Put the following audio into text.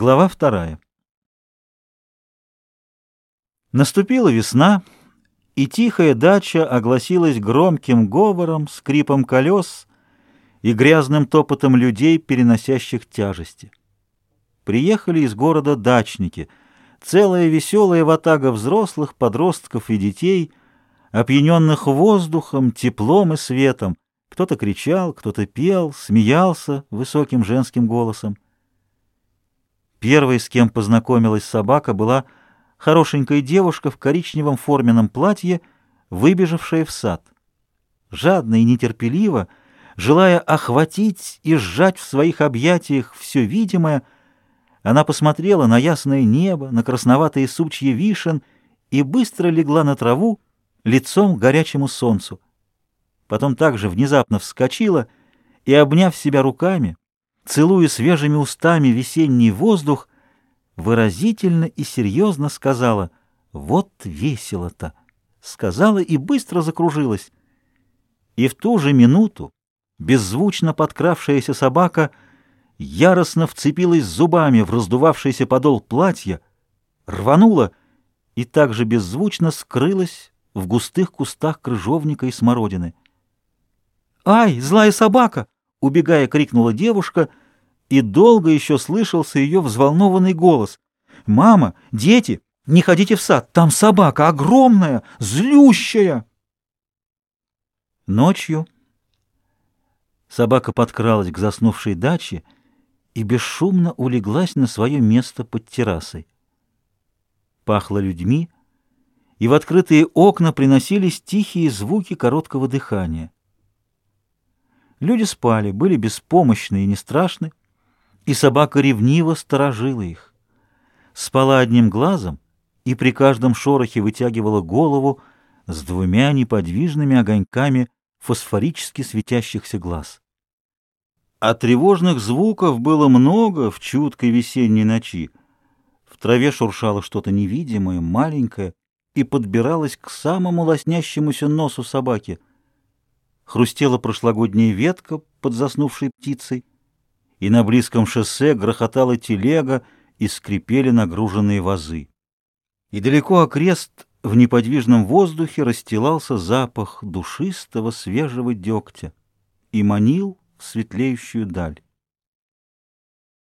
Глава вторая. Наступила весна, и тихая дача огласилась громким говором, скрипом колес и грязным топотом людей, переносящих тяжести. Приехали из города дачники, целая веселая ватага взрослых, подростков и детей, опьяненных воздухом, теплом и светом. Кто-то кричал, кто-то пел, смеялся высоким женским голосом. Первой, с кем познакомилась собака, была хорошенькая девушка в коричневом форменном платье, выбежавшая в сад. Жадно и нетерпеливо, желая охватить и сжать в своих объятиях все видимое, она посмотрела на ясное небо, на красноватые сучья вишен и быстро легла на траву лицом к горячему солнцу. Потом также внезапно вскочила и, обняв себя руками, целуя свежими устами весенний воздух, выразительно и серьезно сказала «Вот весело-то!» Сказала и быстро закружилась. И в ту же минуту беззвучно подкравшаяся собака яростно вцепилась зубами в раздувавшийся подол платья, рванула и также беззвучно скрылась в густых кустах крыжовника и смородины. «Ай, злая собака!» — убегая, крикнула девушка — и долго еще слышался ее взволнованный голос. «Мама! Дети! Не ходите в сад! Там собака огромная, злющая!» Ночью собака подкралась к заснувшей даче и бесшумно улеглась на свое место под террасой. Пахло людьми, и в открытые окна приносились тихие звуки короткого дыхания. Люди спали, были беспомощны и не страшны, и собака ревниво сторожила их. Спала одним глазом и при каждом шорохе вытягивала голову с двумя неподвижными огоньками фосфорически светящихся глаз. А тревожных звуков было много в чуткой весенней ночи. В траве шуршало что-то невидимое, маленькое, и подбиралось к самому лоснящемуся носу собаки. Хрустела прошлогодняя ветка под заснувшей птицей, и на близком шоссе грохотала телега и скрипели нагруженные вазы. И далеко окрест в неподвижном воздухе расстилался запах душистого свежего дегтя и манил светлеющую даль.